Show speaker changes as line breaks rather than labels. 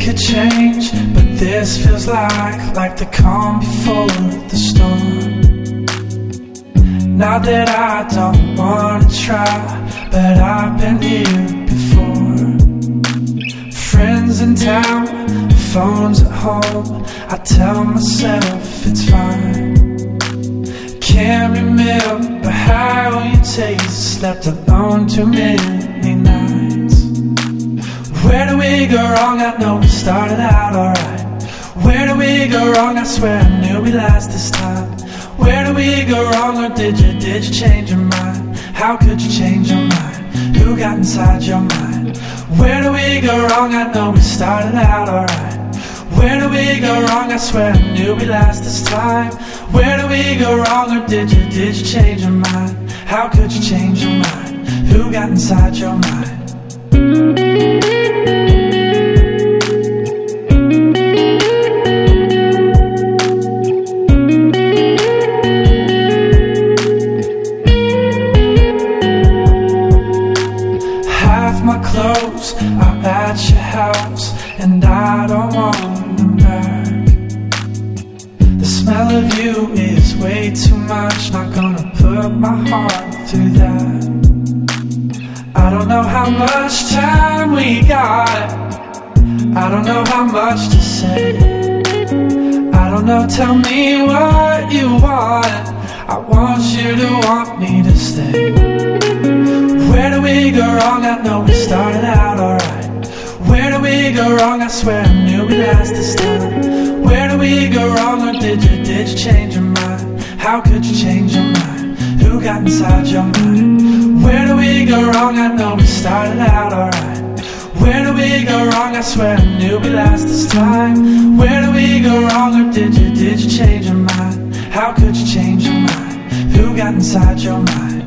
could change, but this feels like like the calm before the storm. Not that I don't wanna try, but I've been here before. Friends in town, phones at home. I tell myself it's fine. Can't remember how you taste. Slept alone too many. Where do we go wrong? I know we started out alright. Where do we go wrong? I swear I knew we last this time. Where do we go wrong? Or did you, did you change your mind? How could you change your mind? Who got inside your mind? Where do we go wrong? I know we started out alright. Where do we go wrong? I swear I knew we last this time. Where do we go wrong? Or did you, did you change your mind? How could you change your mind? Who got inside your mind? And I don't want back. The smell of you is way too much, not gonna put my heart through that. I don't know how much time we got, I don't know how much to say. I don't know, tell me what you want. I want you to want me to stay. Where do we go wrong? I know we started out alright. Go wrong? I swear I knew we last this time. Where do we go wrong? Or did you, did you change your mind? How could you change your mind? Who got inside your mind? Where do we go wrong? I know we started out alright. Where do we go wrong? I swear I knew we last this time. Where do we go wrong? Or did you, did you change your mind? How could you change your mind? Who got inside your mind?